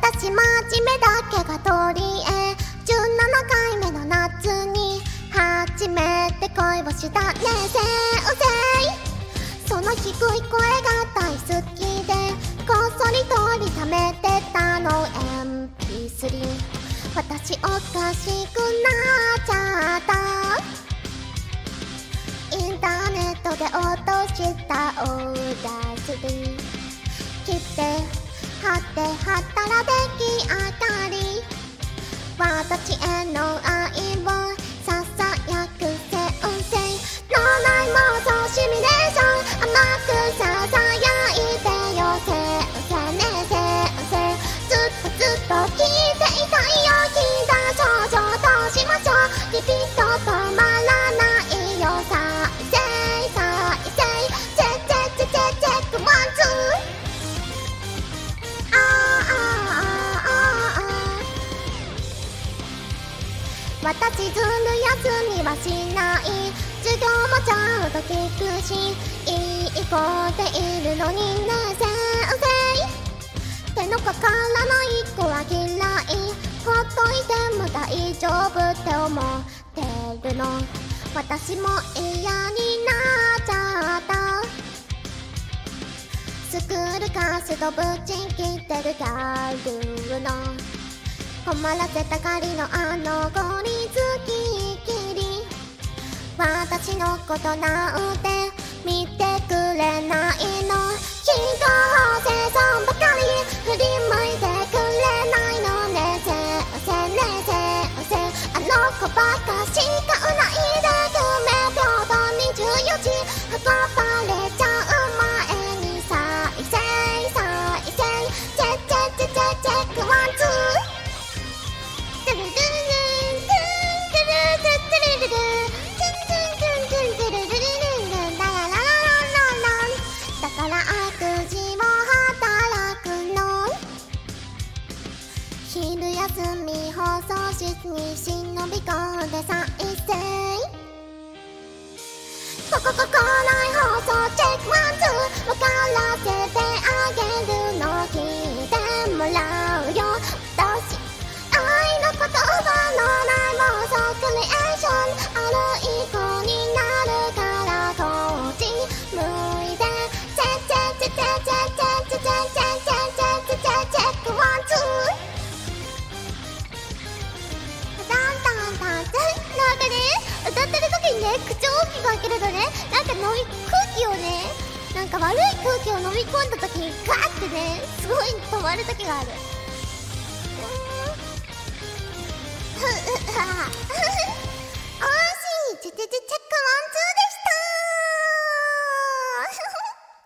私真面目だけが取り柄17回目の夏に初めて恋をしたねせうせいその低い声が大好きでこっそり取りた。めてたの MP3 私おかしくなっちゃったインターネットで落としたオーダースリー切ってはてったらできあがり私ずる休みはしない授業もちゃんと聞くしいい子でいるのにね先生手のかからない子は嫌いほっといても大丈夫って思ってるの私も嫌になっちゃった。スクールカースとブチン切ってるギャルの困らせた狩りのあの子につきっきり。私のことなんて見てくれないの人工生産ばかり振り向いてくれないのね。せおせねせおせあの子ばかし放送室に忍び込んで再生ここここない放送チェックワンツー。分からせて。が開けるとねなんか飲み空気をねなんか悪い空気を飲み込んだ時にガーってねすごい止まる時がある。ふうは